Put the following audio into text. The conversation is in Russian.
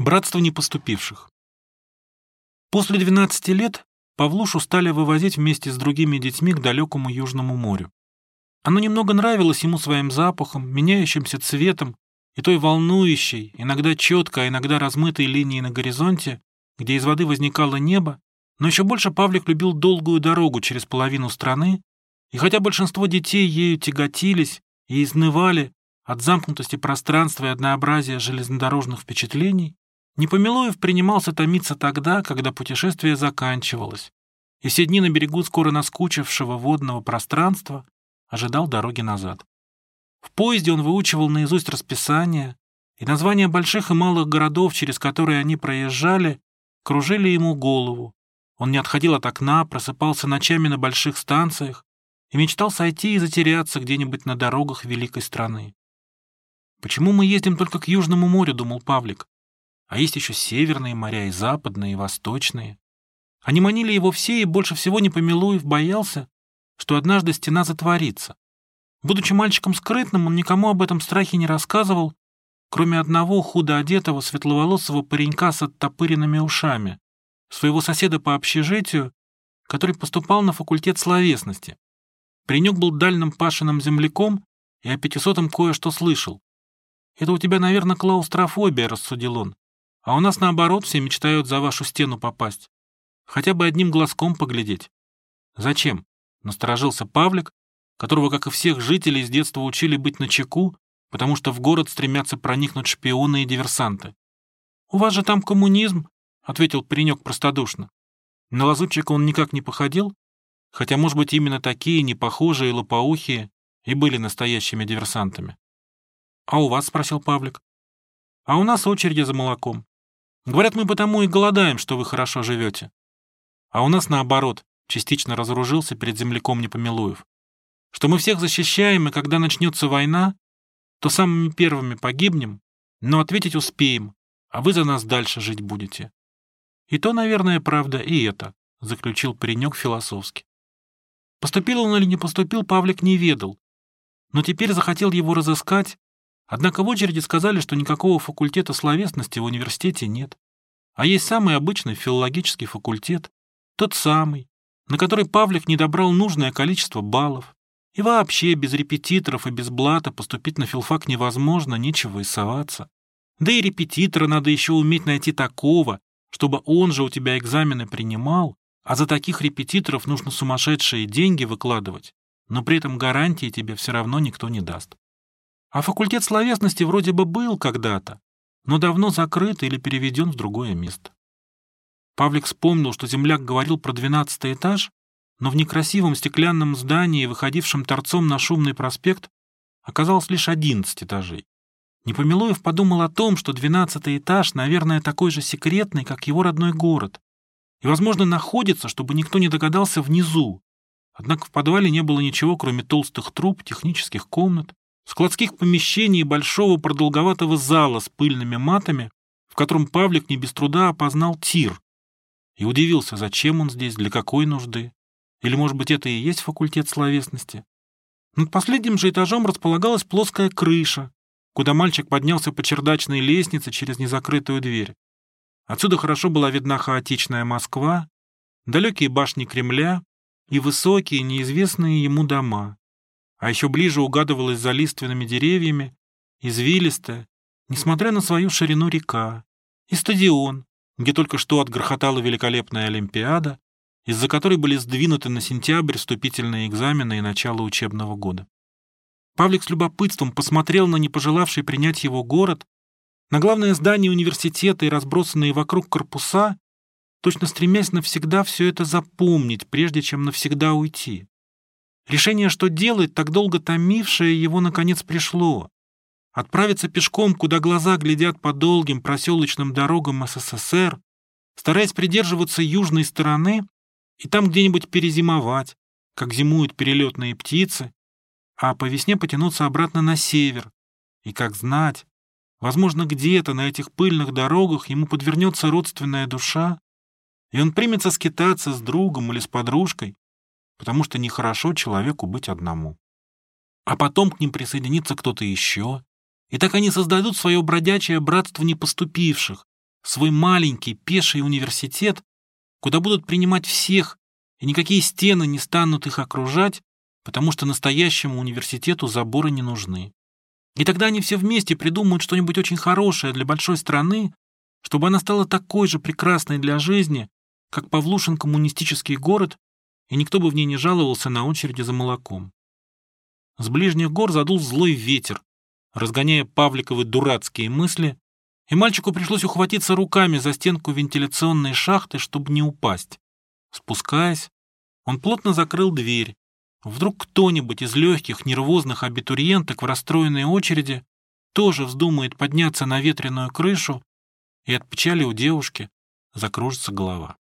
Братство непоступивших. После 12 лет Павлушу стали вывозить вместе с другими детьми к далекому Южному морю. Оно немного нравилось ему своим запахом, меняющимся цветом и той волнующей, иногда четко, а иногда размытой линией на горизонте, где из воды возникало небо, но еще больше Павлик любил долгую дорогу через половину страны, и хотя большинство детей ею тяготились и изнывали от замкнутости пространства и однообразия железнодорожных впечатлений, Непомилуев принимался томиться тогда, когда путешествие заканчивалось, и все дни на берегу скоро наскучившего водного пространства ожидал дороги назад. В поезде он выучивал наизусть расписание, и названия больших и малых городов, через которые они проезжали, кружили ему голову. Он не отходил от окна, просыпался ночами на больших станциях и мечтал сойти и затеряться где-нибудь на дорогах великой страны. «Почему мы ездим только к Южному морю?» — думал Павлик. А есть еще северные моря, и западные, и восточные. Они манили его все, и больше всего Непомилуев боялся, что однажды стена затворится. Будучи мальчиком скрытным, он никому об этом страхе не рассказывал, кроме одного худо одетого светловолосого паренька с оттопыренными ушами, своего соседа по общежитию, который поступал на факультет словесности. Паренек был дальним пашиным земляком и о пятисотом кое-что слышал. «Это у тебя, наверное, клаустрофобия», — рассудил он. А у нас, наоборот, все мечтают за вашу стену попасть. Хотя бы одним глазком поглядеть. Зачем? Насторожился Павлик, которого, как и всех жителей, с детства учили быть начеку, потому что в город стремятся проникнуть шпионы и диверсанты. «У вас же там коммунизм», — ответил паренек простодушно. На лазутчика он никак не походил, хотя, может быть, именно такие непохожие лопоухие и были настоящими диверсантами. «А у вас?» — спросил Павлик. «А у нас очереди за молоком. Говорят, мы потому и голодаем, что вы хорошо живете. А у нас наоборот, частично разоружился перед земляком Непомилуев. Что мы всех защищаем, и когда начнется война, то самыми первыми погибнем, но ответить успеем, а вы за нас дальше жить будете. И то, наверное, правда, и это, заключил паренек философски. Поступил он или не поступил, Павлик не ведал, но теперь захотел его разыскать Однако в очереди сказали, что никакого факультета словесности в университете нет. А есть самый обычный филологический факультет, тот самый, на который Павлик не добрал нужное количество баллов. И вообще без репетиторов и без блата поступить на филфак невозможно, нечего и соваться. Да и репетитора надо еще уметь найти такого, чтобы он же у тебя экзамены принимал, а за таких репетиторов нужно сумасшедшие деньги выкладывать, но при этом гарантии тебе все равно никто не даст. А факультет словесности вроде бы был когда-то, но давно закрыт или переведен в другое место. Павлик вспомнил, что земляк говорил про двенадцатый этаж, но в некрасивом стеклянном здании, выходившем торцом на шумный проспект, оказалось лишь одиннадцать этажей. Непомилуев подумал о том, что двенадцатый этаж, наверное, такой же секретный, как его родной город, и, возможно, находится, чтобы никто не догадался, внизу. Однако в подвале не было ничего, кроме толстых труб, технических комнат складских помещений и большого продолговатого зала с пыльными матами, в котором Павлик не без труда опознал тир. И удивился, зачем он здесь, для какой нужды. Или, может быть, это и есть факультет словесности. Над последним же этажом располагалась плоская крыша, куда мальчик поднялся по чердачной лестнице через незакрытую дверь. Отсюда хорошо была видна хаотичная Москва, далекие башни Кремля и высокие, неизвестные ему дома. А еще ближе угадывалась за лиственными деревьями, извилистая, несмотря на свою ширину река, и стадион, где только что отгрохотала великолепная Олимпиада, из-за которой были сдвинуты на сентябрь вступительные экзамены и начало учебного года. Павлик с любопытством посмотрел на не пожелавший принять его город, на главное здание университета и разбросанные вокруг корпуса, точно стремясь навсегда все это запомнить, прежде чем навсегда уйти. Решение, что делать, так долго томившее его, наконец пришло. Отправиться пешком, куда глаза глядят по долгим проселочным дорогам СССР, стараясь придерживаться южной стороны и там где-нибудь перезимовать, как зимуют перелетные птицы, а по весне потянуться обратно на север. И как знать, возможно, где-то на этих пыльных дорогах ему подвернется родственная душа, и он примется скитаться с другом или с подружкой, потому что нехорошо человеку быть одному. А потом к ним присоединится кто-то еще, и так они создадут свое бродячее братство непоступивших, свой маленький пеший университет, куда будут принимать всех, и никакие стены не станут их окружать, потому что настоящему университету заборы не нужны. И тогда они все вместе придумают что-нибудь очень хорошее для большой страны, чтобы она стала такой же прекрасной для жизни, как Павлушин коммунистический город, и никто бы в ней не жаловался на очереди за молоком. С ближних гор задул злой ветер, разгоняя Павликовы дурацкие мысли, и мальчику пришлось ухватиться руками за стенку вентиляционной шахты, чтобы не упасть. Спускаясь, он плотно закрыл дверь. Вдруг кто-нибудь из легких нервозных абитуриенток в расстроенной очереди тоже вздумает подняться на ветреную крышу, и от печали у девушки закружится голова.